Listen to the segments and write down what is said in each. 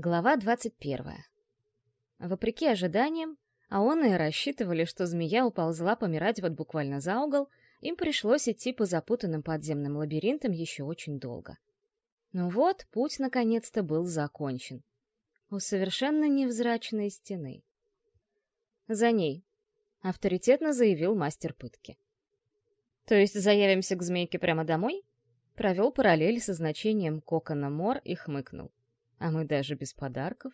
Глава 21. Вопреки ожиданиям, а он и рассчитывали, что змея уползла помирать вот буквально за угол, им пришлось идти по запутанным подземным лабиринтам еще очень долго. Ну вот, путь наконец-то был закончен. У совершенно невзрачной стены. За ней, — авторитетно заявил мастер пытки. «То есть заявимся к змейке прямо домой?» Провел параллель со значением кокона Мор и хмыкнул. А мы даже без подарков.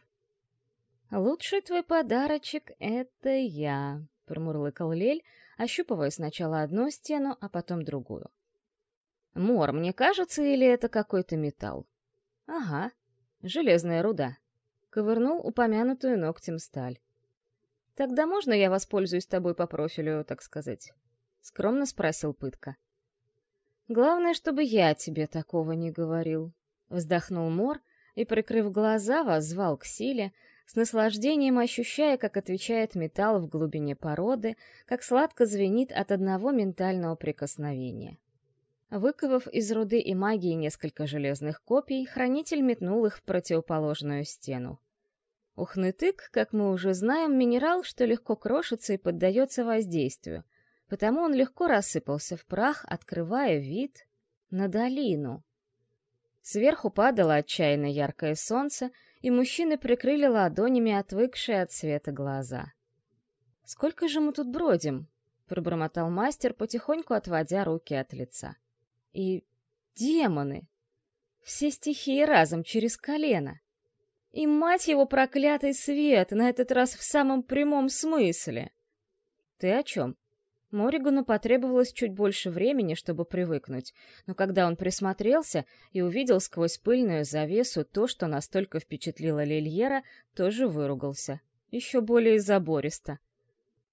«Лучший твой подарочек — это я», — промурлыкал Лель, ощупывая сначала одну стену, а потом другую. «Мор, мне кажется, или это какой-то металл?» «Ага, железная руда», — ковырнул упомянутую ногтем сталь. «Тогда можно я воспользуюсь тобой по профилю, так сказать?» — скромно спросил Пытка. «Главное, чтобы я тебе такого не говорил», — вздохнул Мор, — и, прикрыв глаза, воззвал к силе, с наслаждением ощущая, как отвечает металл в глубине породы, как сладко звенит от одного ментального прикосновения. Выковав из руды и магии несколько железных копий, хранитель метнул их в противоположную стену. Ухнытык, как мы уже знаем, минерал, что легко крошится и поддается воздействию, потому он легко рассыпался в прах, открывая вид на долину. Сверху падало отчаянно яркое солнце, и мужчины прикрыли ладонями отвыкшие от света глаза. «Сколько же мы тут бродим?» — пробормотал мастер, потихоньку отводя руки от лица. «И демоны! Все стихии разом через колено! И, мать его, проклятый свет, на этот раз в самом прямом смысле!» «Ты о чем?» Моригану потребовалось чуть больше времени, чтобы привыкнуть, но когда он присмотрелся и увидел сквозь пыльную завесу то, что настолько впечатлило Лильера, тоже выругался. Еще более забористо.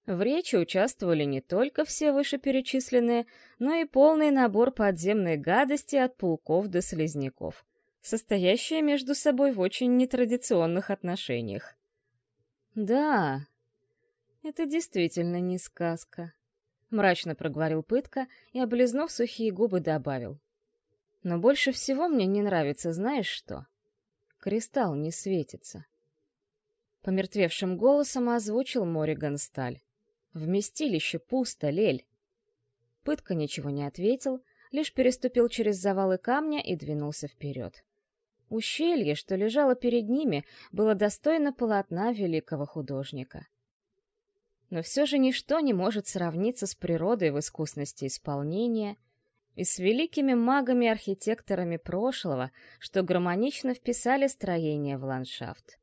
В речи участвовали не только все вышеперечисленные, но и полный набор подземной гадости от пауков до слизняков, состоящие между собой в очень нетрадиционных отношениях. Да, это действительно не сказка мрачно проговорил пытка и, облизнув сухие губы, добавил. Но больше всего мне не нравится, знаешь что? Кристалл не светится. Помертвевшим голосом озвучил Мориган Сталь. Вместилище пусто, Лель. Пытка ничего не ответил, лишь переступил через завалы камня и двинулся вперед. Ущелье, что лежало перед ними, было достойно полотна великого художника но все же ничто не может сравниться с природой в искусности исполнения и с великими магами-архитекторами прошлого, что гармонично вписали строение в ландшафт.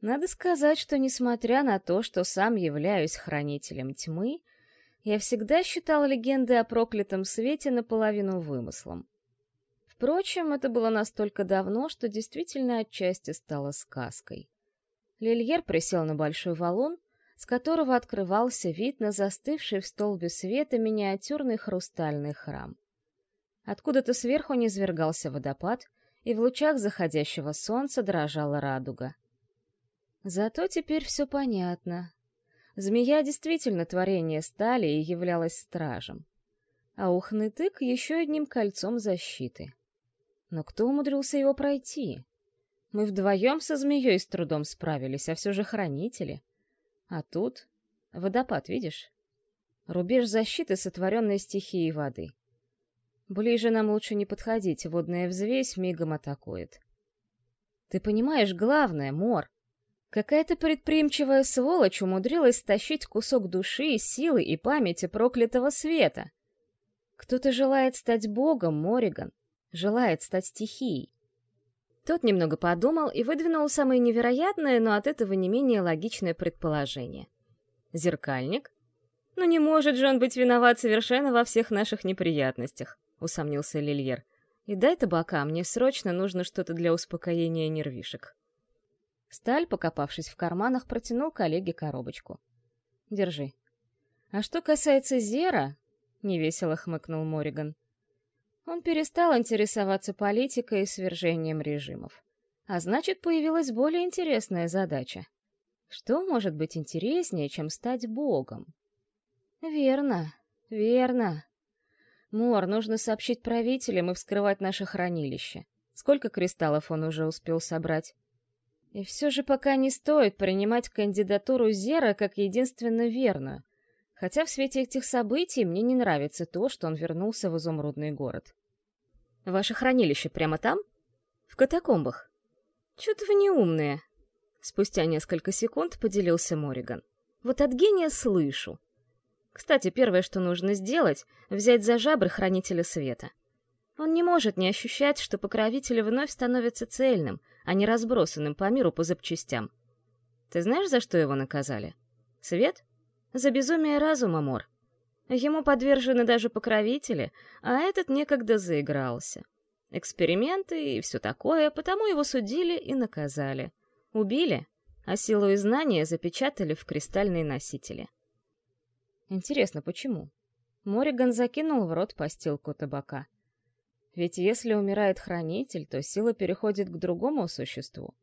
Надо сказать, что несмотря на то, что сам являюсь хранителем тьмы, я всегда считал легенды о проклятом свете наполовину вымыслом. Впрочем, это было настолько давно, что действительно отчасти стало сказкой. Лильер присел на большой валун, с которого открывался вид на застывший в столбе света миниатюрный хрустальный храм. Откуда-то сверху низвергался водопад, и в лучах заходящего солнца дрожала радуга. Зато теперь все понятно. Змея действительно творение стали и являлась стражем. А ухнытык еще одним кольцом защиты. Но кто умудрился его пройти? Мы вдвоем со змеей с трудом справились, а все же хранители. А тут водопад, видишь? Рубеж защиты, сотворенной стихией воды. Ближе нам лучше не подходить, водная взвесь мигом атакует. Ты понимаешь главное, Мор? Какая-то предприимчивая сволочь умудрилась стащить кусок души, силы и памяти проклятого света. Кто-то желает стать богом, Мориган, желает стать стихией. Тот немного подумал и выдвинул самое невероятное, но от этого не менее логичное предположение. «Зеркальник? Ну не может же он быть виноват совершенно во всех наших неприятностях», — усомнился Лильер. «И дай табака, мне срочно нужно что-то для успокоения нервишек». Сталь, покопавшись в карманах, протянул коллеге коробочку. «Держи». «А что касается Зера...» — невесело хмыкнул Мориган он перестал интересоваться политикой и свержением режимов. А значит, появилась более интересная задача. Что может быть интереснее, чем стать богом? Верно, верно. Мор, нужно сообщить правителям и вскрывать наше хранилище. Сколько кристаллов он уже успел собрать? И все же пока не стоит принимать кандидатуру Зера как единственно верную, хотя в свете этих событий мне не нравится то, что он вернулся в изумрудный город. Ваше хранилище прямо там? В катакомбах? Чё-то вы неумные. Спустя несколько секунд поделился Мориган. Вот от гения слышу. Кстати, первое, что нужно сделать — взять за жабры Хранителя Света. Он не может не ощущать, что покровитель вновь становится цельным, а не разбросанным по миру по запчастям. Ты знаешь, за что его наказали? Свет? За безумие разума, Мор. Ему подвержены даже покровители, а этот некогда заигрался. Эксперименты и все такое, потому его судили и наказали. Убили, а силу и знания запечатали в кристальные носители. Интересно, почему? Мориган закинул в рот постилку табака. Ведь если умирает хранитель, то сила переходит к другому существу.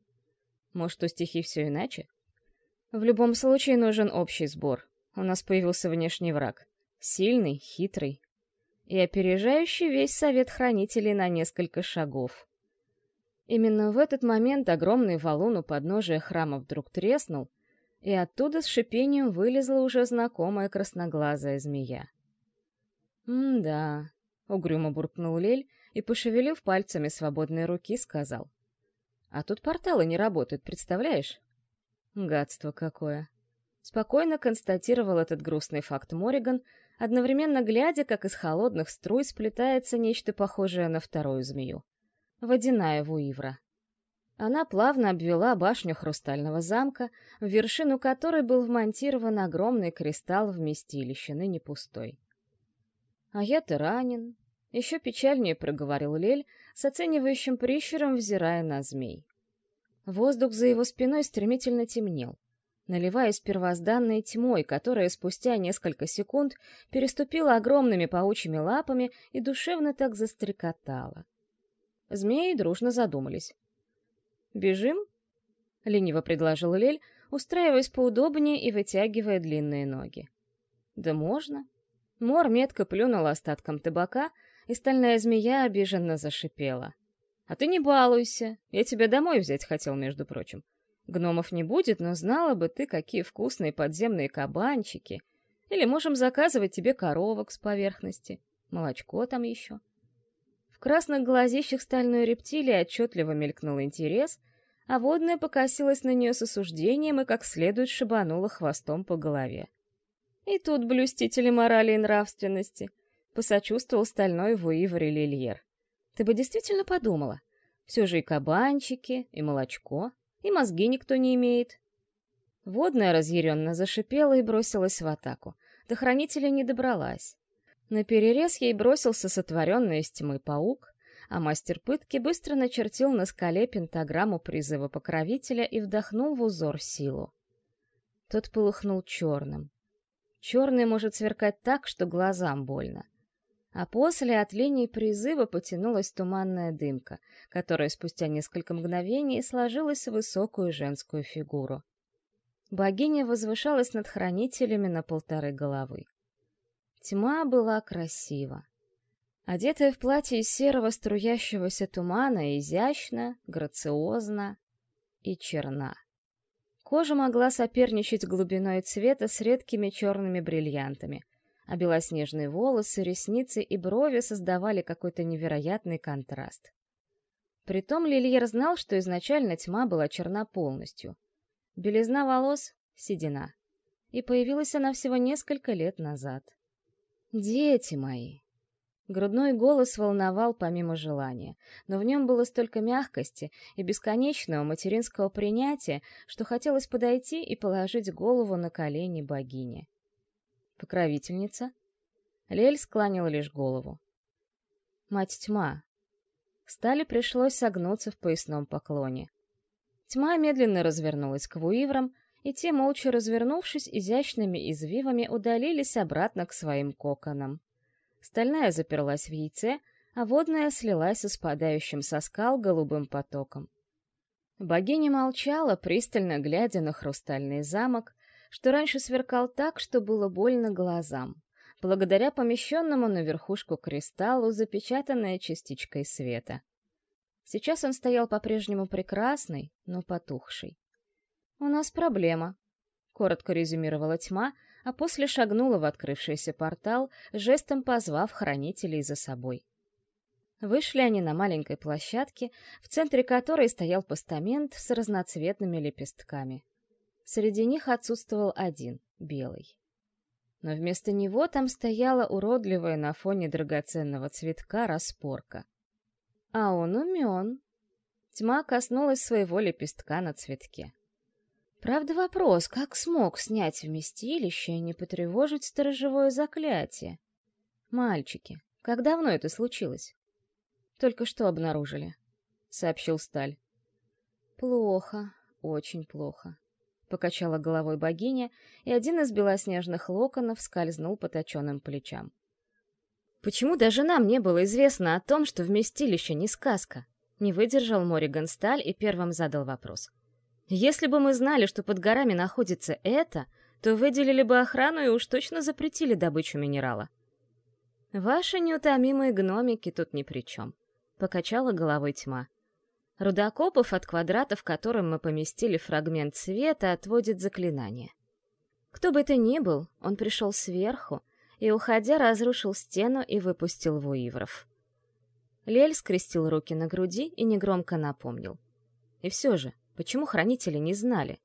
Может, у стихий все иначе? В любом случае нужен общий сбор. У нас появился внешний враг. Сильный, хитрый и опережающий весь совет хранителей на несколько шагов. Именно в этот момент огромный валун у подножия храма вдруг треснул, и оттуда с шипением вылезла уже знакомая красноглазая змея. «М-да», — угрюмо буркнул Лель и, пошевелив пальцами свободной руки, сказал. «А тут порталы не работают, представляешь?» «Гадство какое!» Спокойно констатировал этот грустный факт Мориган, одновременно глядя, как из холодных струй сплетается нечто похожее на вторую змею. Водяная вуивра. Она плавно обвела башню хрустального замка, в вершину которой был вмонтирован огромный кристалл вместилища, ныне пустой. «А я-то ранен», — еще печальнее проговорил Лель, с оценивающим прищуром взирая на змей. Воздух за его спиной стремительно темнел наливаясь первозданной тьмой, которая спустя несколько секунд переступила огромными паучьими лапами и душевно так застрекотала. Змеи дружно задумались. «Бежим?» — лениво предложил Лель, устраиваясь поудобнее и вытягивая длинные ноги. «Да можно». Мор метко плюнул остатком табака, и стальная змея обиженно зашипела. «А ты не балуйся, я тебя домой взять хотел, между прочим. Гномов не будет, но знала бы ты, какие вкусные подземные кабанчики. Или можем заказывать тебе коровок с поверхности. Молочко там еще. В красных глазищах стальной рептилии отчетливо мелькнул интерес, а водная покосилась на нее с осуждением и как следует шибанула хвостом по голове. И тут блюстители морали и нравственности. Посочувствовал стальной Вуивр Лильер. Ты бы действительно подумала. Все же и кабанчики, и молочко — и мозги никто не имеет. Водная разъяренно зашипела и бросилась в атаку. До хранителя не добралась. На перерез ей бросился сотворенный из тьмы паук, а мастер пытки быстро начертил на скале пентаграмму призыва покровителя и вдохнул в узор силу. Тот полыхнул черным. Черный может сверкать так, что глазам больно. А после от линии призыва потянулась туманная дымка, которая спустя несколько мгновений сложилась в высокую женскую фигуру. Богиня возвышалась над хранителями на полторы головы. Тьма была красива. Одетая в платье из серого струящегося тумана, изящно, грациозно и черна. Кожа могла соперничать глубиной цвета с редкими черными бриллиантами — а белоснежные волосы, ресницы и брови создавали какой-то невероятный контраст. Притом Лильер знал, что изначально тьма была черна полностью. Белизна волос — седина. И появилась она всего несколько лет назад. «Дети мои!» Грудной голос волновал помимо желания, но в нем было столько мягкости и бесконечного материнского принятия, что хотелось подойти и положить голову на колени богини. Покровительница? Лель склонил лишь голову. Мать тьма. Стали пришлось согнуться в поясном поклоне. Тьма медленно развернулась к вуиврам, и те, молча развернувшись, изящными извивами удалились обратно к своим коконам. Стальная заперлась в яйце, а водная слилась с спадающим со скал голубым потоком. Богиня молчала, пристально глядя на хрустальный замок, что раньше сверкал так, что было больно глазам, благодаря помещенному на верхушку кристаллу, запечатанная частичкой света. Сейчас он стоял по-прежнему прекрасный, но потухший. «У нас проблема», — коротко резюмировала тьма, а после шагнула в открывшийся портал, жестом позвав хранителей за собой. Вышли они на маленькой площадке, в центре которой стоял постамент с разноцветными лепестками. Среди них отсутствовал один, белый. Но вместо него там стояла уродливая на фоне драгоценного цветка распорка. А он умен. Тьма коснулась своего лепестка на цветке. Правда, вопрос, как смог снять вместилище и не потревожить сторожевое заклятие? Мальчики, как давно это случилось? Только что обнаружили, — сообщил Сталь. Плохо, очень плохо. Покачала головой богиня, и один из белоснежных локонов скользнул по точенным плечам. Почему даже нам не было известно о том, что вместилище не сказка? Не выдержал Мориган Сталь и первым задал вопрос. Если бы мы знали, что под горами находится это, то выделили бы охрану и уж точно запретили добычу минерала. Ваши неутомимые гномики тут ни при чем. Покачала головой тьма. Рудокопов от квадрата, в котором мы поместили фрагмент света, отводит заклинание. Кто бы это ни был, он пришел сверху, и, уходя, разрушил стену и выпустил вуивров. Лель скрестил руки на груди и негромко напомнил. И все же, почему хранители не знали?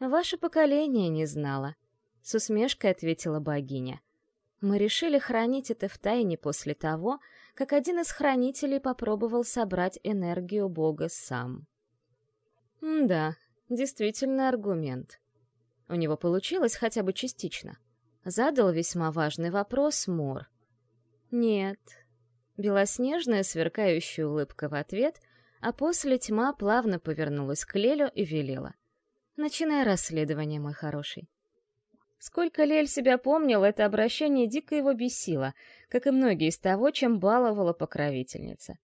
«Ваше поколение не знало», — с усмешкой ответила богиня. «Мы решили хранить это в тайне после того, как один из хранителей попробовал собрать энергию Бога сам». «Да, действительно аргумент. У него получилось хотя бы частично». Задал весьма важный вопрос Мор. «Нет». Белоснежная сверкающая улыбка в ответ, а после тьма плавно повернулась к Лелю и велела. «Начинай расследование, мой хороший». Сколько Лель себя помнил, это обращение дико его бесило, как и многие из того, чем баловала покровительница.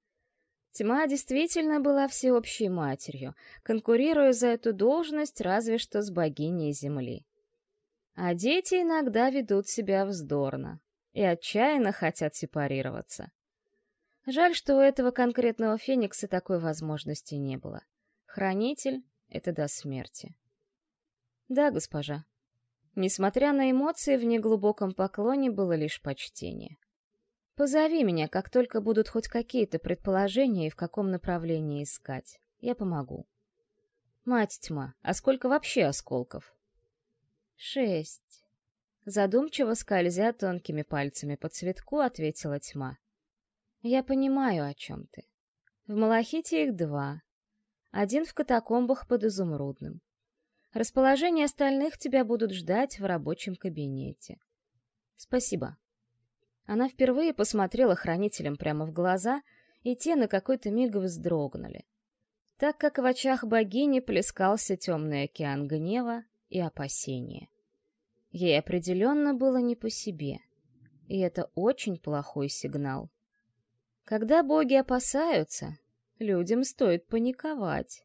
Тьма действительно была всеобщей матерью, конкурируя за эту должность разве что с богиней Земли. А дети иногда ведут себя вздорно и отчаянно хотят сепарироваться. Жаль, что у этого конкретного феникса такой возможности не было. Хранитель — это до смерти. Да, госпожа. Несмотря на эмоции, в неглубоком поклоне было лишь почтение. Позови меня, как только будут хоть какие-то предположения и в каком направлении искать. Я помогу. Мать тьма, а сколько вообще осколков? «Шесть». Задумчиво скользя тонкими пальцами по цветку, ответила тьма. «Я понимаю, о чем ты. В Малахите их два. Один в катакомбах под изумрудным. Расположение остальных тебя будут ждать в рабочем кабинете. Спасибо». Она впервые посмотрела хранителям прямо в глаза, и те на какой-то миг вздрогнули, так как в очах богини плескался темный океан гнева и опасения. Ей определенно было не по себе, и это очень плохой сигнал. Когда боги опасаются, людям стоит паниковать.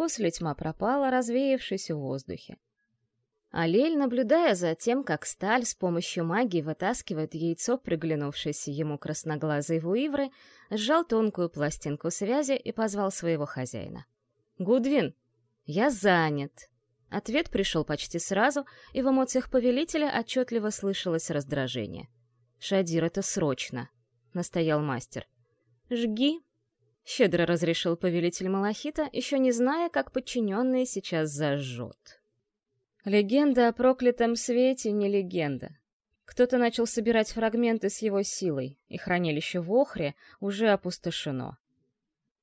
После тьма пропала, развеявшись в воздухе. Алель, наблюдая за тем, как сталь с помощью магии вытаскивает яйцо, приглянувшееся ему красноглазой вуивры, сжал тонкую пластинку связи и позвал своего хозяина. «Гудвин, я занят!» Ответ пришел почти сразу, и в эмоциях повелителя отчетливо слышалось раздражение. «Шадир, это срочно!» — настоял мастер. «Жги!» — щедро разрешил повелитель Малахита, еще не зная, как подчиненный сейчас зажжет. Легенда о проклятом свете не легенда. Кто-то начал собирать фрагменты с его силой, и хранилище в Охре уже опустошено.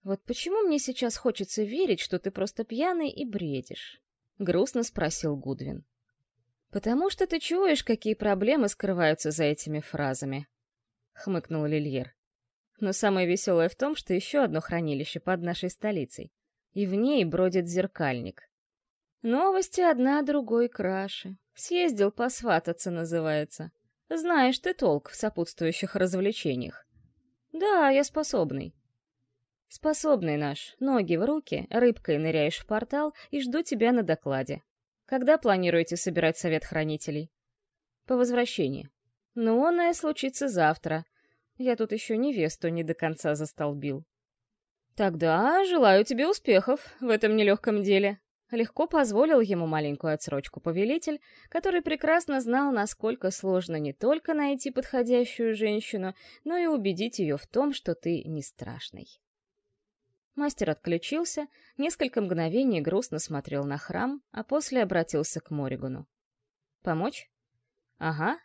Вот почему мне сейчас хочется верить, что ты просто пьяный и бредишь? — грустно спросил Гудвин. «Потому что ты чуешь, какие проблемы скрываются за этими фразами», — хмыкнул Лильер. «Но самое веселое в том, что еще одно хранилище под нашей столицей, и в ней бродит зеркальник. Новости одна другой краше. Съездил посвататься, называется. Знаешь ты толк в сопутствующих развлечениях. Да, я способный. Способный наш, ноги в руки, рыбкой ныряешь в портал и жду тебя на докладе. Когда планируете собирать совет хранителей? По возвращении. Ну, оное случится завтра. Я тут еще невесту не до конца застолбил. Тогда желаю тебе успехов в этом нелегком деле. Легко позволил ему маленькую отсрочку повелитель, который прекрасно знал, насколько сложно не только найти подходящую женщину, но и убедить ее в том, что ты не страшный. Мастер отключился, несколько мгновений грустно смотрел на храм, а после обратился к Моригуну. «Помочь?» «Ага».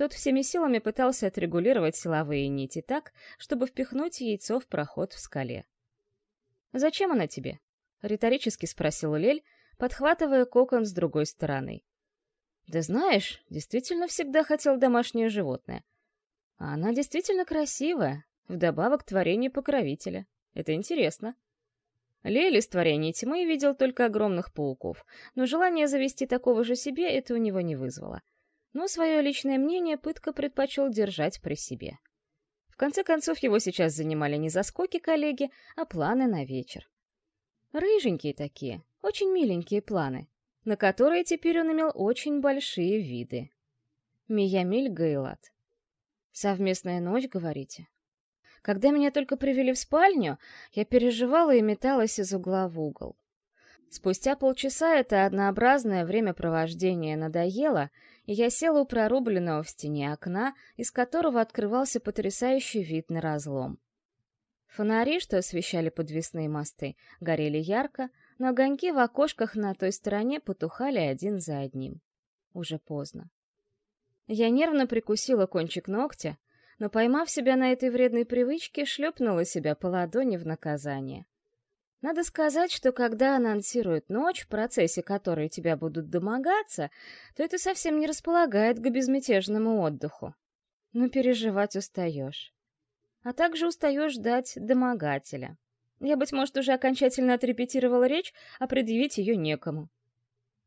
Тот всеми силами пытался отрегулировать силовые нити так, чтобы впихнуть яйцо в проход в скале. «Зачем она тебе?» — риторически спросил Лель, подхватывая кокон с другой стороны. «Да знаешь, действительно всегда хотел домашнее животное. А она действительно красивая, вдобавок творение покровителя. Это интересно». Лель из творений тьмы видел только огромных пауков, но желание завести такого же себе это у него не вызвало. Но свое личное мнение пытка предпочел держать при себе. В конце концов, его сейчас занимали не заскоки коллеги, а планы на вечер. Рыженькие такие, очень миленькие планы, на которые теперь он имел очень большие виды. Миямиль Гейлат. Совместная ночь, говорите? Когда меня только привели в спальню, я переживала и металась из угла в угол. Спустя полчаса это однообразное времяпровождение надоело, я села у прорубленного в стене окна, из которого открывался потрясающий вид на разлом. Фонари, что освещали подвесные мосты, горели ярко, но огоньки в окошках на той стороне потухали один за одним. Уже поздно. Я нервно прикусила кончик ногтя, но, поймав себя на этой вредной привычке, шлепнула себя по ладони в наказание. Надо сказать, что когда анонсируют ночь, в процессе которой тебя будут домогаться, то это совсем не располагает к безмятежному отдыху. Но переживать устаешь а также устаешь ждать домогателя. Я, быть может, уже окончательно отрепетировала речь, а предъявить ее некому.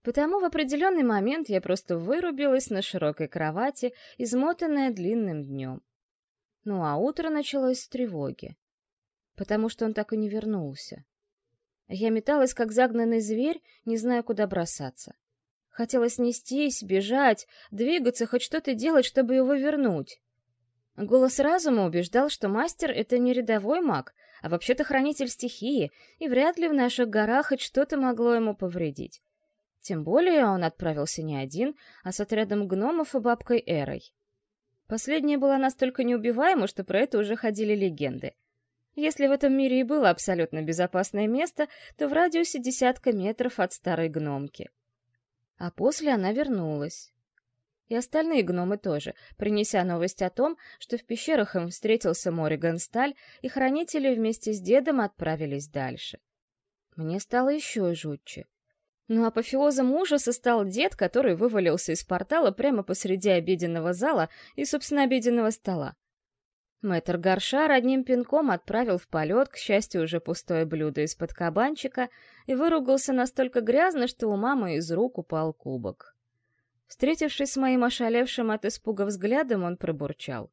Потому в определенный момент я просто вырубилась на широкой кровати, измотанная длинным днем. Ну а утро началось с тревоги, потому что он так и не вернулся. Я металась, как загнанный зверь, не зная, куда бросаться. Хотелось нестись, бежать, двигаться, хоть что-то делать, чтобы его вернуть. Голос разума убеждал, что мастер — это не рядовой маг, а вообще-то хранитель стихии, и вряд ли в наших горах хоть что-то могло ему повредить. Тем более он отправился не один, а с отрядом гномов и бабкой Эрой. Последняя была настолько неубиваема, что про это уже ходили легенды. Если в этом мире и было абсолютно безопасное место, то в радиусе десятка метров от старой гномки. А после она вернулась. И остальные гномы тоже, принеся новость о том, что в пещерах им встретился Мориган Сталь, и хранители вместе с дедом отправились дальше. Мне стало еще жутче. Но апофеозом ужаса стал дед, который вывалился из портала прямо посреди обеденного зала и, собственно, обеденного стола. Мэтр Горшар одним пинком отправил в полет, к счастью, уже пустое блюдо из-под кабанчика и выругался настолько грязно, что у мамы из рук упал кубок. Встретившись с моим ошалевшим от испуга взглядом, он пробурчал.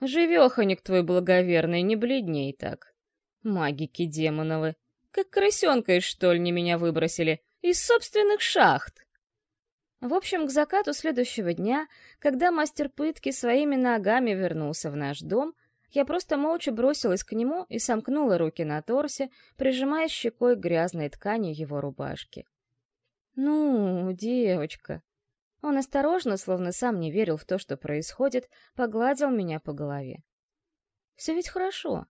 «Живеханик твой благоверный, не бледней так. Магики демоновы, как крысенка из штольни меня выбросили, из собственных шахт!» В общем, к закату следующего дня, когда мастер пытки своими ногами вернулся в наш дом, я просто молча бросилась к нему и сомкнула руки на торсе, прижимая щекой грязной ткани его рубашки. «Ну, девочка», он осторожно, словно сам не верил в то, что происходит, погладил меня по голове. «Все ведь хорошо».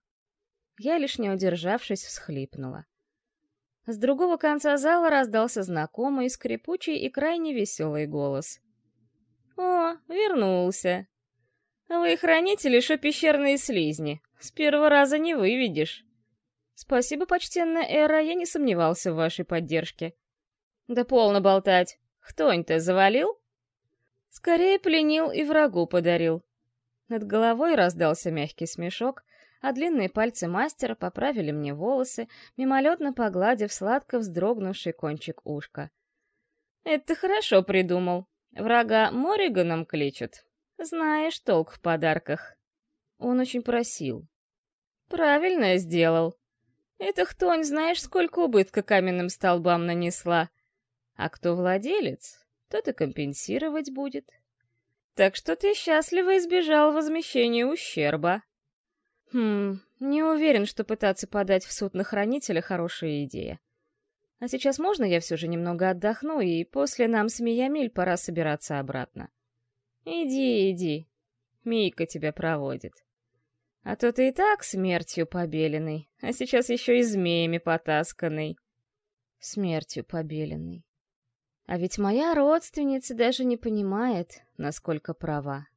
Я, лишь не удержавшись, всхлипнула. С другого конца зала раздался знакомый, скрипучий и крайне веселый голос. «О, вернулся! Вы хранители, шо пещерные слизни. С первого раза не выведешь. Спасибо, почтенная Эра, я не сомневался в вашей поддержке. Да полно болтать. Хтонь-то завалил?» Скорее пленил и врагу подарил. Над головой раздался мягкий смешок, а длинные пальцы мастера поправили мне волосы, мимолетно погладив сладко вздрогнувший кончик ушка. «Это хорошо придумал. Врага Морриганом кличут. Знаешь толк в подарках». Он очень просил. «Правильно сделал. Эта хтонь знаешь, сколько убытка каменным столбам нанесла. А кто владелец, тот и компенсировать будет. Так что ты счастливо избежал возмещения ущерба. Хм, не уверен, что пытаться подать в суд на хранителя — хорошая идея. А сейчас можно я все же немного отдохну, и после нам с Миямиль пора собираться обратно? Иди, иди. Мийка тебя проводит. А то ты и так смертью побеленный, а сейчас еще и змеями потасканный. Смертью побеленный. А ведь моя родственница даже не понимает, насколько права.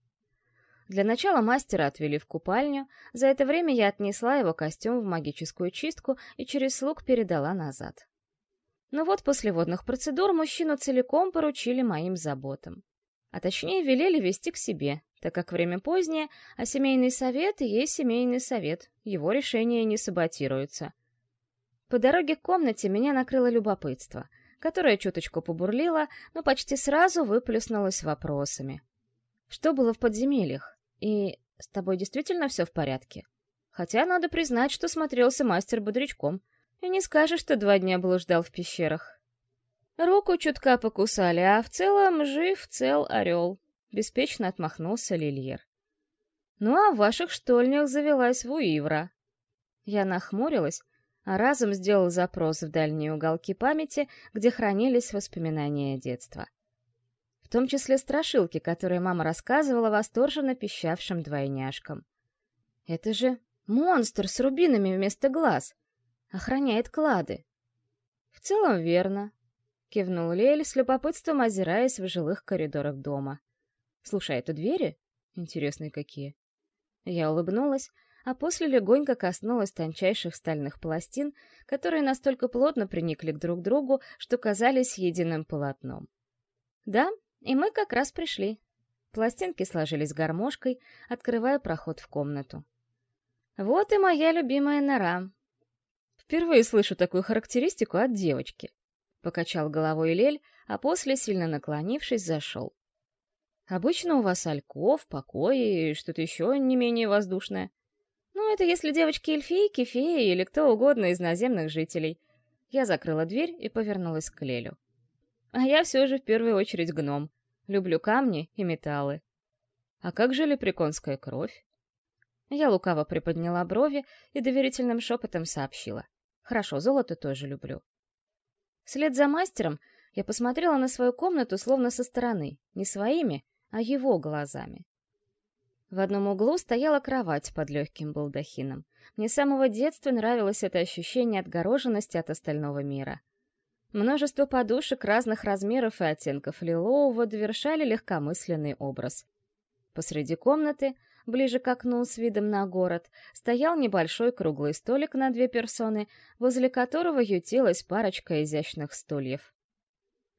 Для начала мастера отвели в купальню, за это время я отнесла его костюм в магическую чистку и через слуг передала назад. Но вот после водных процедур мужчину целиком поручили моим заботам. А точнее велели вести к себе, так как время позднее, а семейный совет и есть семейный совет, его решения не саботируются. По дороге к комнате меня накрыло любопытство, которое чуточку побурлило, но почти сразу выплеснулось вопросами. Что было в подземельях? И с тобой действительно все в порядке? Хотя надо признать, что смотрелся мастер бодрячком, и не скажешь, что два дня блуждал в пещерах. Руку чутка покусали, а в целом жив цел орел. Беспечно отмахнулся Лильер. «Ну а в ваших штольнях завелась Вуивра». Я нахмурилась, а разум сделал запрос в дальние уголки памяти, где хранились воспоминания детства. Том числе страшилки, которые мама рассказывала восторженно пищавшим двойняшкам. «Это же монстр с рубинами вместо глаз! Охраняет клады!» «В целом верно», — кивнул Лель с любопытством озираясь в жилых коридорах дома. Слушай, это двери? Интересные какие. Я улыбнулась, а после легонько коснулась тончайших стальных пластин, которые настолько плотно приникли к друг другу, что казались единым полотном. Да, и мы как раз пришли. Пластинки сложились гармошкой, открывая проход в комнату. Вот и моя любимая нора. Впервые слышу такую характеристику от девочки. Покачал головой Лель, а после, сильно наклонившись, зашел. Обычно у вас альков, покои и что-то еще не менее воздушное. Ну, это если девочки-эльфийки, феи или кто угодно из наземных жителей. Я закрыла дверь и повернулась к Лелю. А я все же в первую очередь гном. Люблю камни и металлы. А как же лепреконская кровь? Я лукаво приподняла брови и доверительным шепотом сообщила. Хорошо, золото тоже люблю. Вслед за мастером я посмотрела на свою комнату словно со стороны, не своими, а его глазами. В одном углу стояла кровать под легким балдахином. Мне с самого детства нравилось это ощущение отгороженности от остального мира. Множество подушек разных размеров и оттенков лилового довершали легкомысленный образ. Посреди комнаты, ближе к окну с видом на город, стоял небольшой круглый столик на две персоны, возле которого ютилась парочка изящных стульев.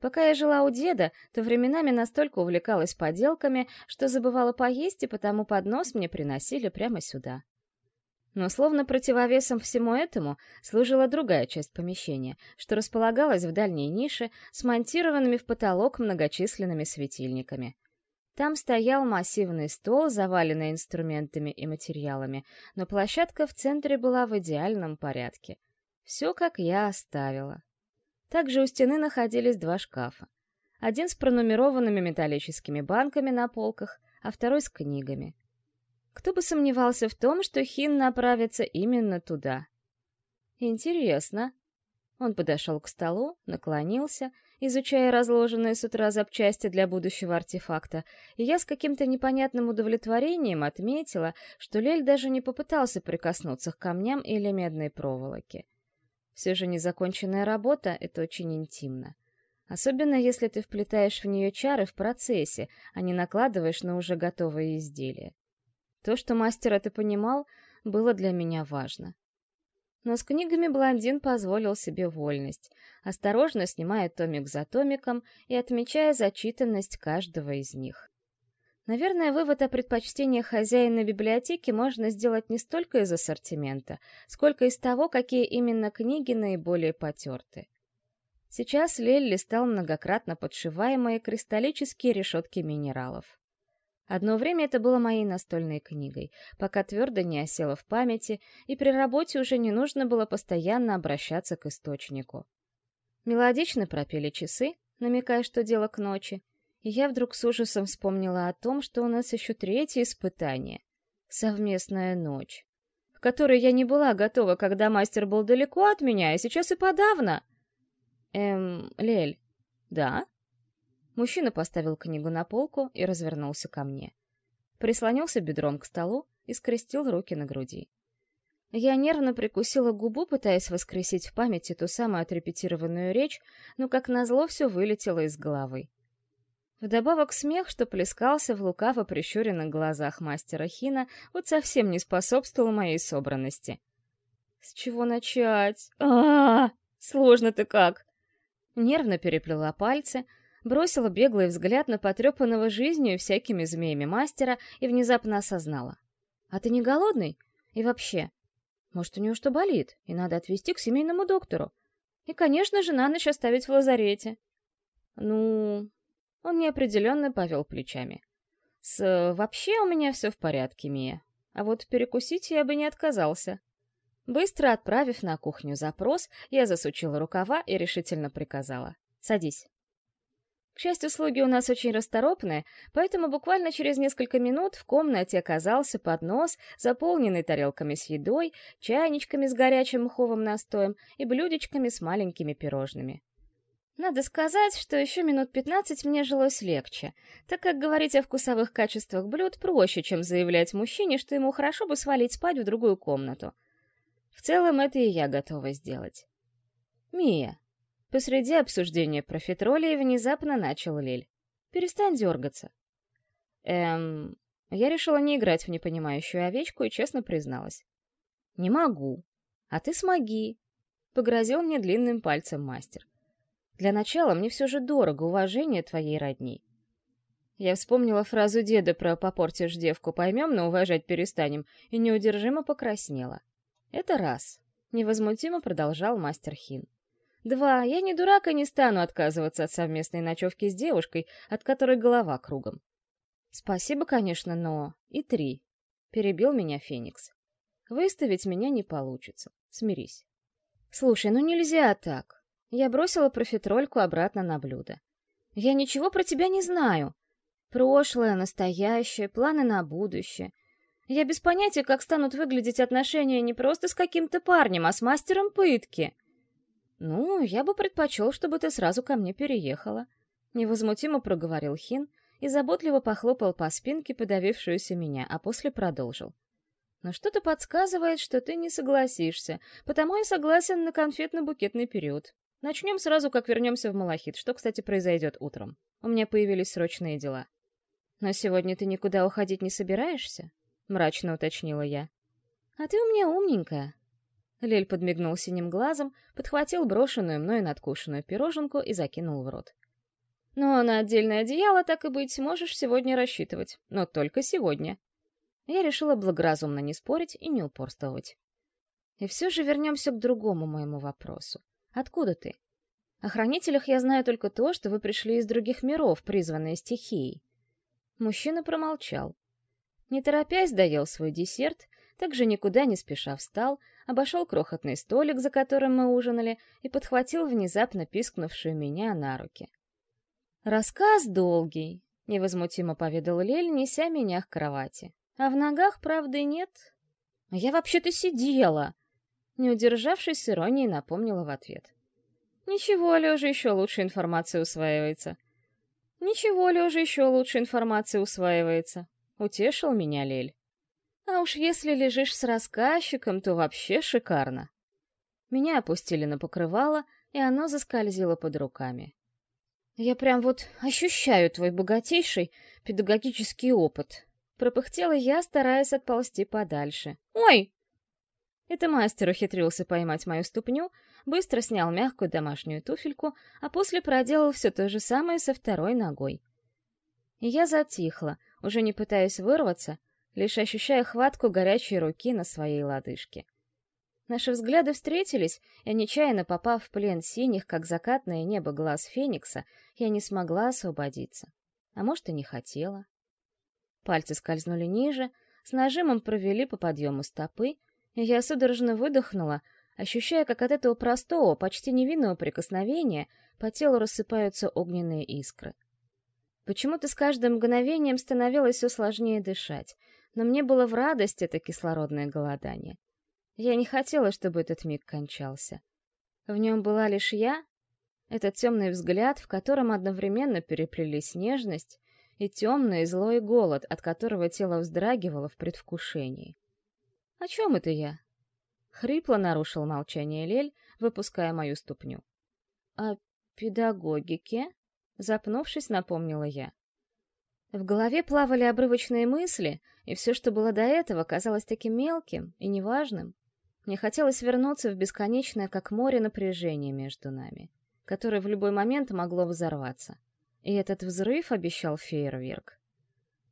Пока я жила у деда, то временами настолько увлекалась поделками, что забывала поесть, и потому поднос мне приносили прямо сюда. Но словно противовесом всему этому служила другая часть помещения, что располагалась в дальней нише, смонтированными в потолок многочисленными светильниками. Там стоял массивный стол, заваленный инструментами и материалами, но площадка в центре была в идеальном порядке. Все, как я оставила. Также у стены находились два шкафа. Один с пронумерованными металлическими банками на полках, а второй с книгами. Кто бы сомневался в том, что Хин направится именно туда. Интересно. Он подошел к столу, наклонился, изучая разложенные с утра запчасти для будущего артефакта, и я с каким-то непонятным удовлетворением отметила, что Лель даже не попытался прикоснуться к камням или медной проволоке. Все же незаконченная работа — это очень интимно. Особенно если ты вплетаешь в нее чары в процессе, а не накладываешь на уже готовые изделия. То, что мастер это понимал, было для меня важно. Но с книгами блондин позволил себе вольность, осторожно снимая томик за томиком и отмечая зачитанность каждого из них. Наверное, вывод о предпочтении хозяина библиотеки можно сделать не столько из ассортимента, сколько из того, какие именно книги наиболее потерты. Сейчас Лель листал многократно подшиваемые кристаллические решетки минералов. Одно время это было моей настольной книгой, пока твердо не осела в памяти, и при работе уже не нужно было постоянно обращаться к источнику. Мелодично пропели часы, намекая, что дело к ночи, и я вдруг с ужасом вспомнила о том, что у нас еще третье испытание — совместная ночь. которой я не была готова, когда мастер был далеко от меня, и сейчас и подавно. Эм, Лель, да? Мужчина поставил книгу на полку и развернулся ко мне. Прислонился бедром к столу и скрестил руки на груди. Я нервно прикусила губу, пытаясь воскресить в памяти ту самую отрепетированную речь, но, как назло, все вылетело из головы. Вдобавок смех, что плескался в лукаво прищуренных глазах мастера Хина, вот совсем не способствовал моей собранности. «С чего начать? а, -а, -а Сложно-то как!» Нервно переплела пальцы, бросила беглый взгляд на потрепанного жизнью всякими змеями мастера и внезапно осознала. «А ты не голодный? И вообще, может, у него что болит, и надо отвезти к семейному доктору? И, конечно же, на ночь оставить в лазарете». «Ну...» Он неопределенно повел плечами. «С... вообще у меня все в порядке, Мия. А вот перекусить я бы не отказался». Быстро отправив на кухню запрос, я засучила рукава и решительно приказала. «Садись». К счастью, слуги у нас очень расторопные, поэтому буквально через несколько минут в комнате оказался поднос, заполненный тарелками с едой, чайничками с горячим мховым настоем и блюдечками с маленькими пирожными. Надо сказать, что еще минут пятнадцать мне жилось легче, так как говорить о вкусовых качествах блюд проще, чем заявлять мужчине, что ему хорошо бы свалить спать в другую комнату. В целом это и я готова сделать. «Мия, Посреди обсуждения профитролей внезапно начал Лиль. «Перестань дергаться». «Эм...» Я решила не играть в непонимающую овечку и честно призналась. «Не могу. А ты смоги», — погрозил мне длинным пальцем мастер. «Для начала мне все же дорого уважение твоей родни». Я вспомнила фразу деда про «попортишь девку, поймем, но уважать перестанем», и неудержимо покраснела. «Это раз», — невозмутимо продолжал мастер Хин. Два, я не дурак и не стану отказываться от совместной ночевки с девушкой, от которой голова кругом. Спасибо, конечно, но... И три. Перебил меня Феникс. Выставить меня не получится. Смирись. Слушай, ну нельзя так. Я бросила профитрольку обратно на блюдо. Я ничего про тебя не знаю. Прошлое, настоящее, планы на будущее. Я без понятия, как станут выглядеть отношения не просто с каким-то парнем, а с мастером пытки. «Ну, я бы предпочел, чтобы ты сразу ко мне переехала», — невозмутимо проговорил Хин и заботливо похлопал по спинке подавившуюся меня, а после продолжил. «Но что-то подсказывает, что ты не согласишься, потому я согласен на конфетно-букетный период. Начнем сразу, как вернемся в Малахит, что, кстати, произойдет утром. У меня появились срочные дела». «Но сегодня ты никуда уходить не собираешься?» — мрачно уточнила я. «А ты у меня умненькая», Лель подмигнул синим глазом, подхватил брошенную мной надкушенную пироженку и закинул в рот. «Ну, а на отдельное одеяло, так и быть, можешь сегодня рассчитывать. Но только сегодня». Я решила благоразумно не спорить и не упорствовать. И все же вернемся к другому моему вопросу. Откуда ты? О хранителях я знаю только то, что вы пришли из других миров, призванные стихией. Мужчина промолчал. Не торопясь, доел свой десерт, также никуда не спеша встал, обошел крохотный столик, за которым мы ужинали, и подхватил внезапно пискнувшую меня на руки. «Рассказ долгий», — невозмутимо поведал Лель, неся меня к кровати. «А в ногах правды нет?» «Я вообще-то сидела!» Не удержавшись с иронией, напомнила в ответ. «Ничего, Лёжа еще лучше информация усваивается». «Ничего, Лёжа еще лучше информация усваивается», — утешил меня Лель. А уж если лежишь с рассказчиком, то вообще шикарно. Меня опустили на покрывало, и оно заскользило под руками. Я прям вот ощущаю твой богатейший педагогический опыт. Пропыхтела я, стараясь отползти подальше. Ой! Это мастер ухитрился поймать мою ступню, быстро снял мягкую домашнюю туфельку, а после проделал все то же самое со второй ногой. И я затихла, уже не пытаясь вырваться, лишь ощущая хватку горячей руки на своей лодыжке. Наши взгляды встретились, и, нечаянно попав в плен синих, как закатное небо глаз Феникса, я не смогла освободиться. А может, и не хотела. Пальцы скользнули ниже, с нажимом провели по подъему стопы, и я судорожно выдохнула, ощущая, как от этого простого, почти невинного прикосновения по телу рассыпаются огненные искры. Почему-то с каждым мгновением становилось все сложнее дышать, но мне было в радость это кислородное голодание. Я не хотела, чтобы этот миг кончался. В нем была лишь я, этот темный взгляд, в котором одновременно переплелись нежность и темный злой голод, от которого тело вздрагивало в предвкушении. «О чем это я?» Хрипло нарушил молчание Лель, выпуская мою ступню. «О педагогике?» Запнувшись, напомнила я. В голове плавали обрывочные мысли, и все, что было до этого, казалось таким мелким и неважным. Мне хотелось вернуться в бесконечное, как море, напряжение между нами, которое в любой момент могло взорваться. И этот взрыв обещал фейерверк.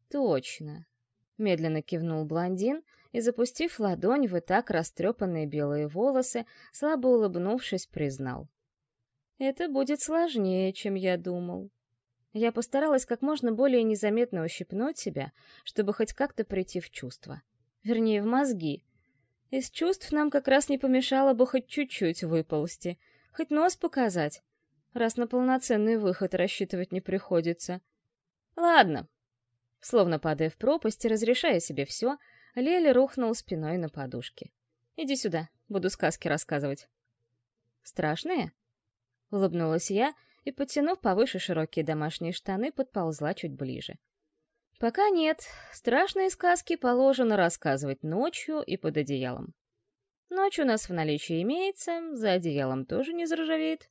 «Точно», — медленно кивнул блондин и, запустив ладонь в и так растрепанные белые волосы, слабо улыбнувшись, признал. «Это будет сложнее, чем я думал». Я постаралась как можно более незаметно ущипнуть себя, чтобы хоть как-то прийти в чувство. Вернее, в мозги. Из чувств нам как раз не помешало бы хоть чуть-чуть выползти, хоть нос показать, раз на полноценный выход рассчитывать не приходится. Ладно. Словно падая в пропасть и разрешая себе все, Лели рухнул спиной на подушке. «Иди сюда, буду сказки рассказывать». «Страшные?» — улыбнулась я и, подтянув повыше широкие домашние штаны, подползла чуть ближе. «Пока нет. Страшные сказки положено рассказывать ночью и под одеялом. Ночь у нас в наличии имеется, за одеялом тоже не заржавеет,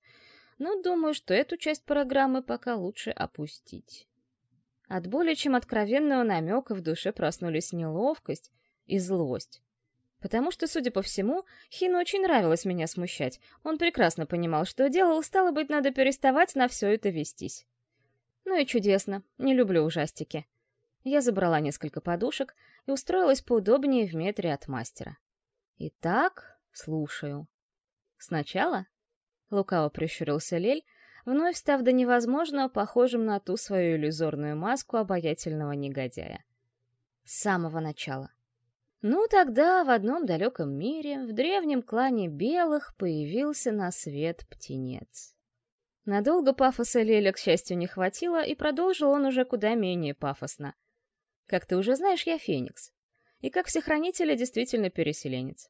но думаю, что эту часть программы пока лучше опустить». От более чем откровенного намека в душе проснулись неловкость и злость. Потому что, судя по всему, Хину очень нравилось меня смущать. Он прекрасно понимал, что делал, стало быть, надо переставать на все это вестись. Ну и чудесно, не люблю ужастики. Я забрала несколько подушек и устроилась поудобнее в метре от мастера. Итак, слушаю. Сначала? Лукаво прищурился Лель, вновь став до невозможного похожим на ту свою иллюзорную маску обаятельного негодяя. С самого начала. Ну, тогда в одном далеком мире, в древнем клане белых, появился на свет птенец. Надолго пафоса Леля, к счастью, не хватило, и продолжил он уже куда менее пафосно. Как ты уже знаешь, я Феникс. И как все хранители, действительно переселенец.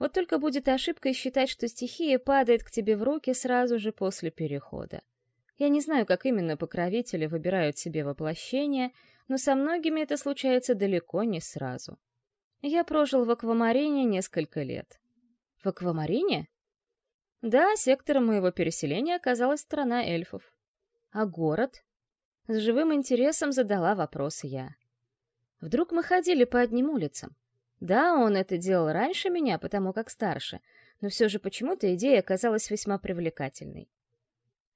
Вот только будет ошибкой считать, что стихия падает к тебе в руки сразу же после перехода. Я не знаю, как именно покровители выбирают себе воплощение, но со многими это случается далеко не сразу. Я прожил в Аквамарине несколько лет. В Аквамарине? Да, сектором моего переселения оказалась страна эльфов. А город? С живым интересом задала вопрос я. Вдруг мы ходили по одним улицам? Да, он это делал раньше меня, потому как старше, но все же почему-то идея оказалась весьма привлекательной.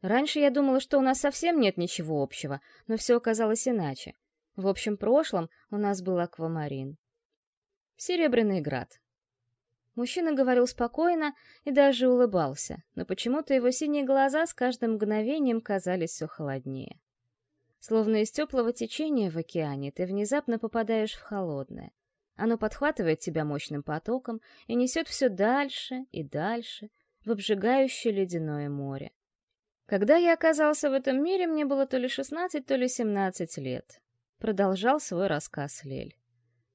Раньше я думала, что у нас совсем нет ничего общего, но все оказалось иначе. В общем прошлом у нас был аквамарин. Серебряный град. Мужчина говорил спокойно и даже улыбался, но почему-то его синие глаза с каждым мгновением казались все холоднее. Словно из теплого течения в океане ты внезапно попадаешь в холодное. Оно подхватывает тебя мощным потоком и несет все дальше и дальше, в обжигающее ледяное море. Когда я оказался в этом мире, мне было то ли 16, то ли 17 лет. Продолжал свой рассказ Лель.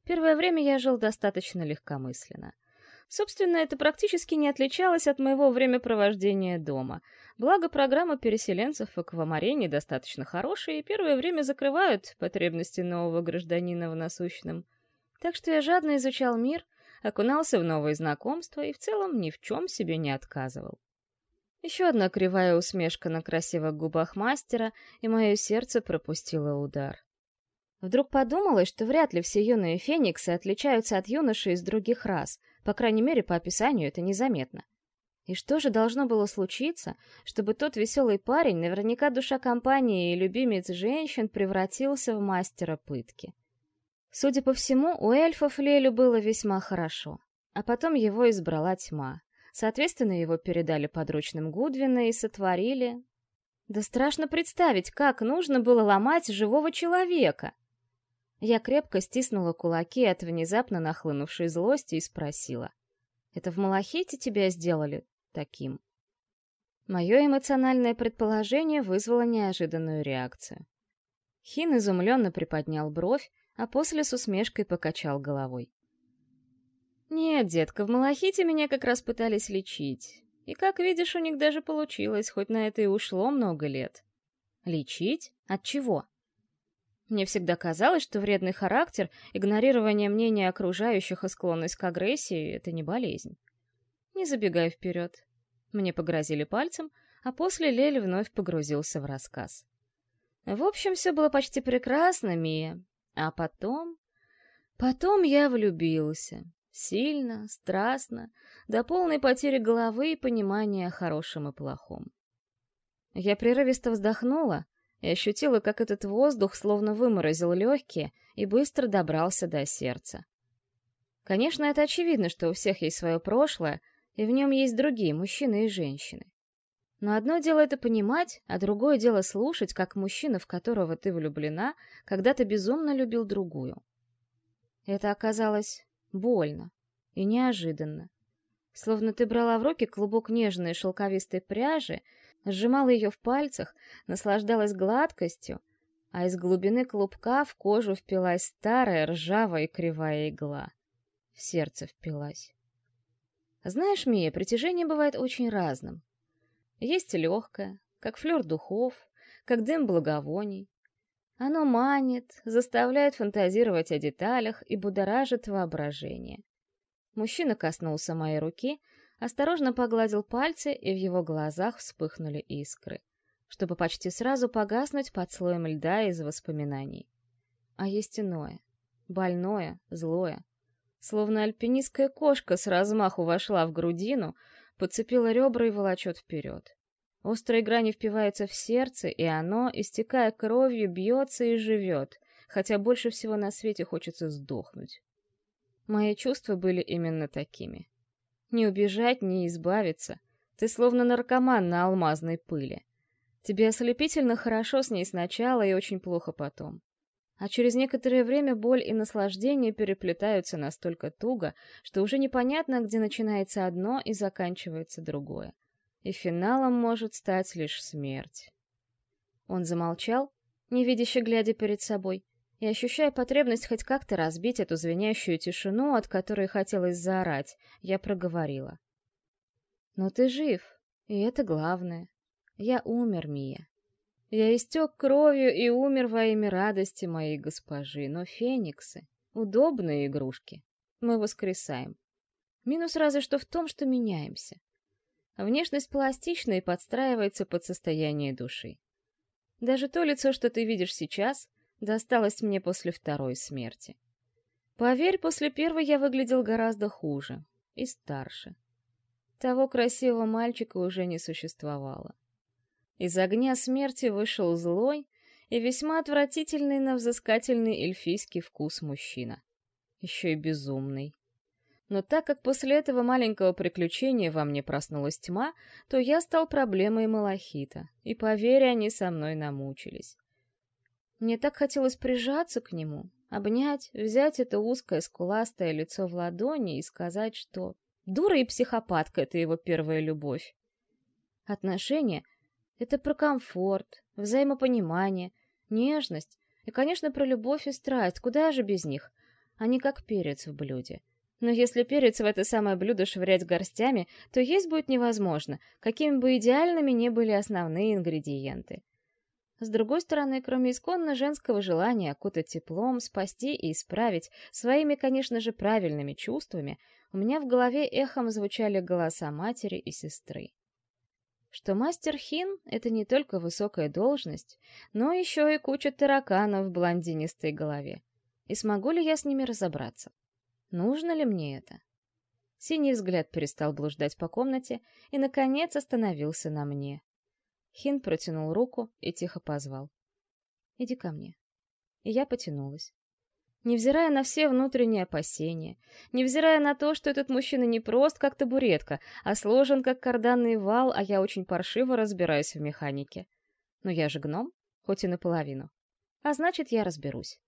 Первое время я жил достаточно легкомысленно. Собственно, это практически не отличалось от моего времяпровождения дома. Благо, программа переселенцев в Аквамарине достаточно хорошая, и первое время закрывают потребности нового гражданина в насущном. Так что я жадно изучал мир, окунался в новые знакомства и в целом ни в чем себе не отказывал. Еще одна кривая усмешка на красивых губах мастера, и мое сердце пропустило удар. Вдруг подумалось, что вряд ли все юные фениксы отличаются от юношей из других рас, по крайней мере, по описанию это незаметно. И что же должно было случиться, чтобы тот веселый парень, наверняка душа компании и любимец женщин, превратился в мастера пытки? Судя по всему, у эльфов Лелю было весьма хорошо. А потом его избрала тьма. Соответственно, его передали подручным Гудвина и сотворили... Да страшно представить, как нужно было ломать живого человека. Я крепко стиснула кулаки от внезапно нахлынувшей злости и спросила. «Это в Малахете тебя сделали таким?» Мое эмоциональное предположение вызвало неожиданную реакцию. Хин изумленно приподнял бровь, а после с усмешкой покачал головой. Нет, детка, в Малахите меня как раз пытались лечить. И, как видишь, у них даже получилось, хоть на это и ушло много лет. Лечить? От чего? Мне всегда казалось, что вредный характер, игнорирование мнения окружающих и склонность к агрессии — это не болезнь. Не забегай вперед. Мне погрозили пальцем, а после Лель вновь погрузился в рассказ. В общем, все было почти прекрасно, Мия. А потом... Потом я влюбился. Сильно, страстно, до полной потери головы и понимания о хорошем и плохом. Я прерывисто вздохнула и ощутила, как этот воздух словно выморозил легкие и быстро добрался до сердца. Конечно, это очевидно, что у всех есть свое прошлое, и в нем есть другие мужчины и женщины. Но одно дело это понимать, а другое дело слушать, как мужчина, в которого ты влюблена, когда-то безумно любил другую. Это оказалось больно и неожиданно. Словно ты брала в руки клубок нежной шелковистой пряжи, сжимала ее в пальцах, наслаждалась гладкостью, а из глубины клубка в кожу впилась старая ржавая и кривая игла. В сердце впилась. Знаешь, Мия, притяжение бывает очень разным. Есть легкое, как флер духов, как дым благовоний. Оно манит, заставляет фантазировать о деталях и будоражит воображение. Мужчина коснулся моей руки, осторожно погладил пальцы, и в его глазах вспыхнули искры, чтобы почти сразу погаснуть под слоем льда из воспоминаний. А есть иное, больное, злое. Словно альпинистская кошка с размаху вошла в грудину, подцепила ребра и волочет вперед. Острые грани впиваются в сердце, и оно, истекая кровью, бьется и живет, хотя больше всего на свете хочется сдохнуть. Мои чувства были именно такими. Не убежать, не избавиться. Ты словно наркоман на алмазной пыли. Тебе ослепительно хорошо с ней сначала и очень плохо потом. А через некоторое время боль и наслаждение переплетаются настолько туго, что уже непонятно, где начинается одно и заканчивается другое. И финалом может стать лишь смерть. Он замолчал, невидяще глядя перед собой, и ощущая потребность хоть как-то разбить эту звенящую тишину, от которой хотелось заорать, я проговорила. «Но ты жив, и это главное. Я умер, Мия. Я истек кровью и умер во имя радости моей госпожи, но фениксы — удобные игрушки. Мы воскресаем. Минус разве что в том, что меняемся. Внешность пластична и подстраивается под состояние души. Даже то лицо, что ты видишь сейчас — досталось мне после второй смерти. Поверь, после первой я выглядел гораздо хуже и старше. Того красивого мальчика уже не существовало. Из огня смерти вышел злой и весьма отвратительный на взыскательный эльфийский вкус мужчина. Еще и безумный. Но так как после этого маленького приключения во мне проснулась тьма, то я стал проблемой Малахита, и, поверь, они со мной намучились. Мне так хотелось прижаться к нему, обнять, взять это узкое скуластое лицо в ладони и сказать, что дура и психопатка — это его первая любовь. Отношения — это про комфорт, взаимопонимание, нежность и, конечно, про любовь и страсть, куда же без них? Они как перец в блюде. Но если перец в это самое блюдо швырять горстями, то есть будет невозможно, какими бы идеальными ни были основные ингредиенты. С другой стороны, кроме исконно женского желания окутать теплом, спасти и исправить своими, конечно же, правильными чувствами, у меня в голове эхом звучали голоса матери и сестры. Что мастер Хин — это не только высокая должность, но еще и куча тараканов в блондинистой голове. И смогу ли я с ними разобраться? Нужно ли мне это? Синий взгляд перестал блуждать по комнате и, наконец, остановился на мне. Хин протянул руку и тихо позвал. «Иди ко мне». И я потянулась. Невзирая на все внутренние опасения, невзирая на то, что этот мужчина не прост, как табуретка, а сложен, как карданный вал, а я очень паршиво разбираюсь в механике. Но я же гном, хоть и наполовину. А значит, я разберусь.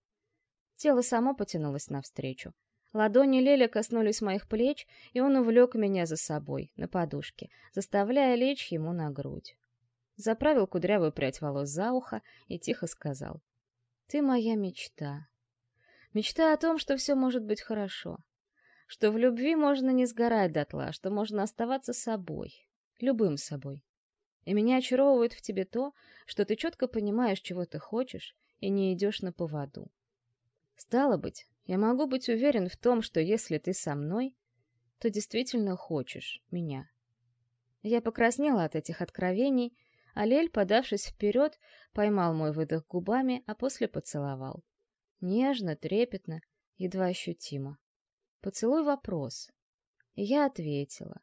Тело само потянулось навстречу. Ладони Леля коснулись моих плеч, и он увлек меня за собой, на подушке, заставляя лечь ему на грудь заправил кудрявую прядь волос за ухо и тихо сказал. «Ты моя мечта. Мечта о том, что все может быть хорошо. что в любви можно не сгорать дотла, что можно оставаться собой, любым собой. И меня очаровывает в тебе то, что ты четко понимаешь, чего ты хочешь, и не идешь на поводу. Стало быть, я могу быть уверен в том, что если ты со мной, то действительно хочешь меня. Я покраснела от этих откровений, а Лель, подавшись вперед, поймал мой выдох губами, а после поцеловал. Нежно, трепетно, едва ощутимо. Поцелуй вопрос. И я ответила.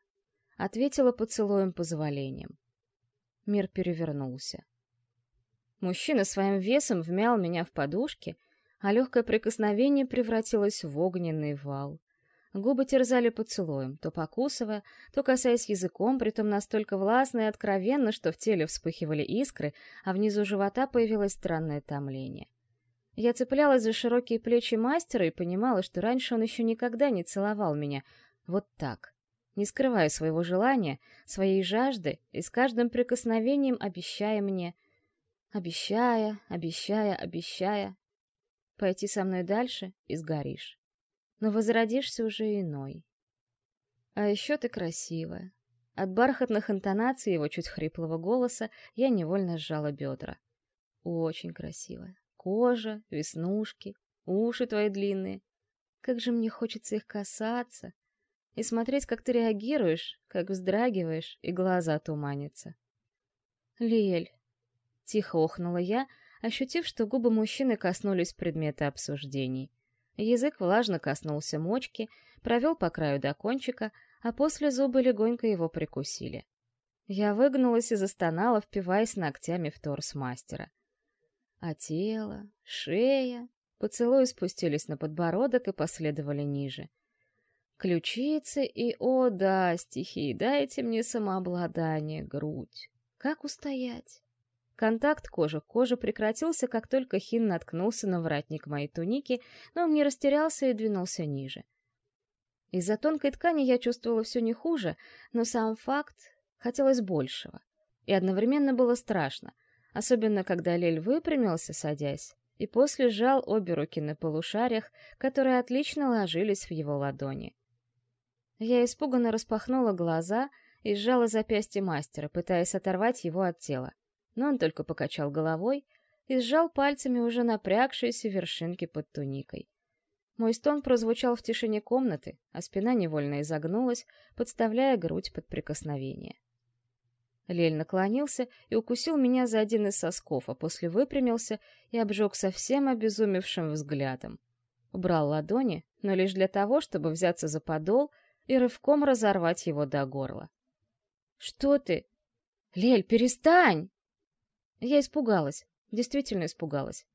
Ответила поцелуем позволением. Мир перевернулся. Мужчина своим весом вмял меня в подушки, а легкое прикосновение превратилось в огненный вал. Губы терзали поцелуем, то покусывая, то касаясь языком, притом настолько властно и откровенно, что в теле вспыхивали искры, а внизу живота появилось странное томление. Я цеплялась за широкие плечи мастера и понимала, что раньше он еще никогда не целовал меня. Вот так, не скрывая своего желания, своей жажды и с каждым прикосновением обещая мне, обещая, обещая, обещая, пойти со мной дальше и сгоришь но возродишься уже иной. А еще ты красивая. От бархатных интонаций его чуть хриплого голоса я невольно сжала бедра. Очень красивая. Кожа, веснушки, уши твои длинные. Как же мне хочется их касаться и смотреть, как ты реагируешь, как вздрагиваешь, и глаза туманятся. «Лель!» — тихо охнула я, ощутив, что губы мужчины коснулись предмета обсуждений. Язык влажно коснулся мочки, провел по краю до кончика, а после зубы легонько его прикусили. Я выгнулась и застонала, впиваясь ногтями в торс мастера. А тело, шея, поцелуи спустились на подбородок и последовали ниже. Ключицы и, о да, стихи, дайте мне самообладание, грудь. Как устоять? Контакт кожи к коже прекратился, как только Хин наткнулся на воротник моей туники, но он не растерялся и двинулся ниже. Из-за тонкой ткани я чувствовала все не хуже, но сам факт хотелось большего. И одновременно было страшно, особенно когда Лель выпрямился, садясь, и после сжал обе руки на полушариях, которые отлично ложились в его ладони. Я испуганно распахнула глаза и сжала запястье мастера, пытаясь оторвать его от тела но он только покачал головой и сжал пальцами уже напрягшиеся вершинки под туникой. Мой стон прозвучал в тишине комнаты, а спина невольно изогнулась, подставляя грудь под прикосновение. Лель наклонился и укусил меня за один из сосков, а после выпрямился и обжег совсем обезумевшим взглядом. Убрал ладони, но лишь для того, чтобы взяться за подол и рывком разорвать его до горла. «Что ты? Лель, перестань!» Я испугалась, действительно испугалась.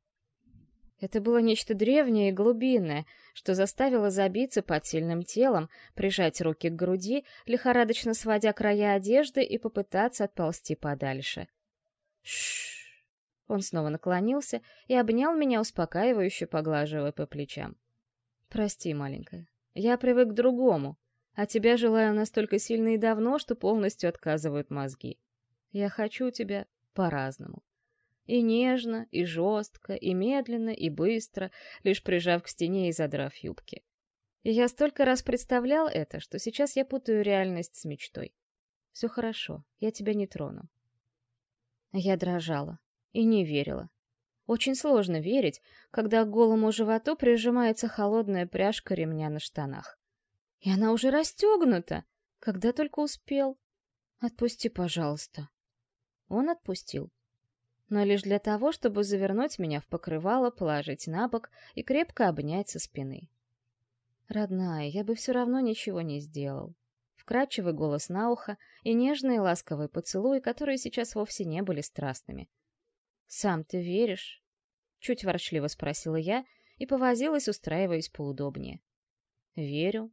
Это было нечто древнее и глубинное, что заставило забиться под сильным телом, прижать руки к груди, лихорадочно сводя края одежды и попытаться отползти подальше. Шш! Он снова наклонился и обнял меня, успокаивающе поглаживая по плечам. «Прости, маленькая, я привык к другому, а тебя желаю настолько сильно и давно, что полностью отказывают мозги. Я хочу тебя по-разному. И нежно, и жестко, и медленно, и быстро, лишь прижав к стене и задрав юбки. И я столько раз представлял это, что сейчас я путаю реальность с мечтой. Все хорошо, я тебя не трону. Я дрожала и не верила. Очень сложно верить, когда к голому животу прижимается холодная пряжка ремня на штанах. И она уже расстегнута, когда только успел. Отпусти, пожалуйста. Он отпустил. Но лишь для того, чтобы завернуть меня в покрывало, положить на бок и крепко обнять со спины. «Родная, я бы все равно ничего не сделал». Вкрадчивый голос на ухо и нежные ласковые поцелуи, которые сейчас вовсе не были страстными. «Сам ты веришь?» Чуть ворчливо спросила я и повозилась, устраиваясь поудобнее. «Верю».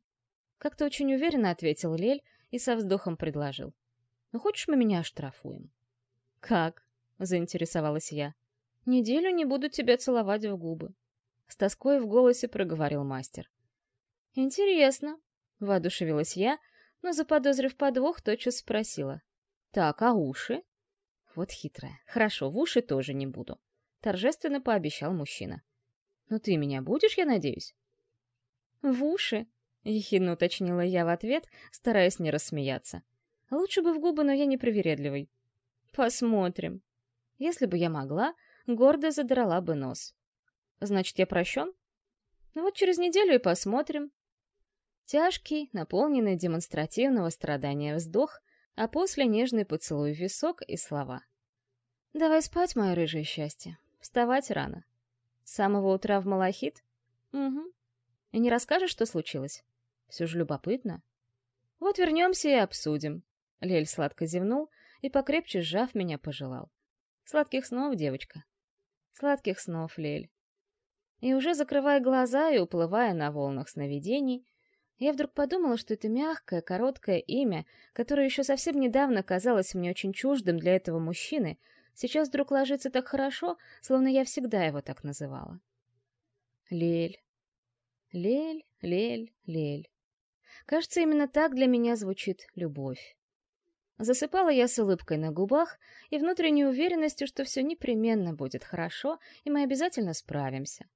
Как-то очень уверенно ответил Лель и со вздохом предложил. «Ну, хочешь, мы меня оштрафуем?» «Как?» — заинтересовалась я. «Неделю не буду тебя целовать в губы». С тоской в голосе проговорил мастер. «Интересно», — воодушевилась я, но, заподозрив подвох, тотчас спросила. «Так, а уши?» Вот хитрая. «Хорошо, в уши тоже не буду», — торжественно пообещал мужчина. «Ну ты меня будешь, я надеюсь?» «В уши?» — ехидно уточнила я в ответ, стараясь не рассмеяться. «Лучше бы в губы, но я не привередливый». «Посмотрим». Если бы я могла, гордо задрала бы нос. «Значит, я прощен?» «Ну вот через неделю и посмотрим». Тяжкий, наполненный демонстративного страдания вздох, а после нежный поцелуй в висок и слова. «Давай спать, мое рыжее счастье. Вставать рано. С самого утра в малахит? Угу. И не расскажешь, что случилось? Все же любопытно. Вот вернемся и обсудим. Лель сладко зевнул и, покрепче сжав меня, пожелал. Сладких снов, девочка. Сладких снов, Лель. И уже закрывая глаза и уплывая на волнах сновидений, я вдруг подумала, что это мягкое, короткое имя, которое еще совсем недавно казалось мне очень чуждым для этого мужчины, сейчас вдруг ложится так хорошо, словно я всегда его так называла. Лель. Лель, Лель, Лель. Кажется, именно так для меня звучит любовь. Засыпала я с улыбкой на губах и внутренней уверенностью, что все непременно будет хорошо, и мы обязательно справимся.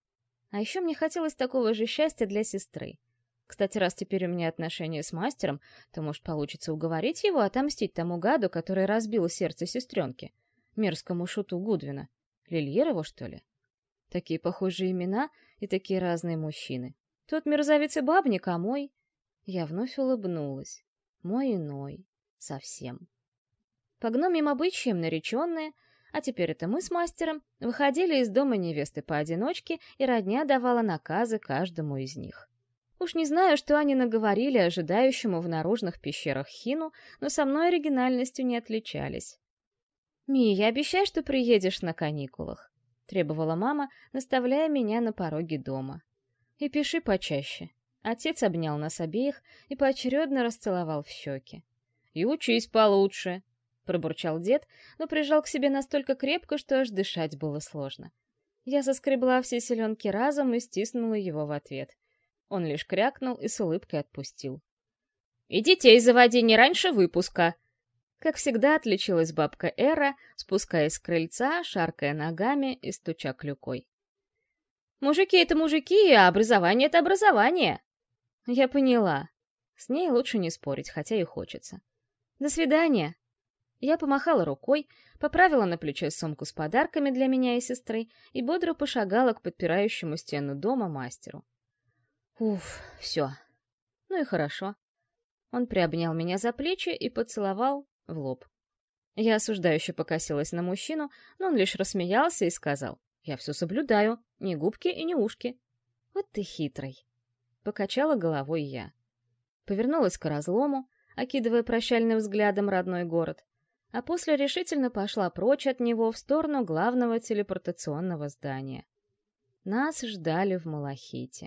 А еще мне хотелось такого же счастья для сестры. Кстати, раз теперь у меня отношения с мастером, то, может, получится уговорить его отомстить тому гаду, который разбил сердце сестренки, мерзкому шуту Гудвина. Лильерову, что ли? Такие похожие имена и такие разные мужчины. Тот мерзавец и бабник, а мой... Я вновь улыбнулась. Мой иной. Совсем. По гномьим обычаям нареченные, а теперь это мы с мастером, выходили из дома невесты поодиночке, и родня давала наказы каждому из них. Уж не знаю, что они наговорили ожидающему в наружных пещерах Хину, но со мной оригинальностью не отличались. «Мия, обещай, что приедешь на каникулах», — требовала мама, наставляя меня на пороге дома. И пиши почаще. Отец обнял нас обеих и поочередно расцеловал в щеки. «И учись получше», — пробурчал дед, но прижал к себе настолько крепко, что аж дышать было сложно. Я соскребла все селенки разом и стиснула его в ответ. Он лишь крякнул и с улыбкой отпустил. «И детей заводи не раньше выпуска!» Как всегда отличилась бабка Эра, спускаясь с крыльца, шаркая ногами и стуча клюкой. Мужики — это мужики, а образование — это образование. Я поняла. С ней лучше не спорить, хотя и хочется. До свидания. Я помахала рукой, поправила на плече сумку с подарками для меня и сестры и бодро пошагала к подпирающему стену дома мастеру. Уф, все. Ну и хорошо. Он приобнял меня за плечи и поцеловал в лоб. Я осуждающе покосилась на мужчину, но он лишь рассмеялся и сказал. Я все соблюдаю, ни губки и ни ушки. Вот ты хитрый. Покачала головой я. Повернулась к разлому, окидывая прощальным взглядом родной город, а после решительно пошла прочь от него в сторону главного телепортационного здания. Нас ждали в Малахите.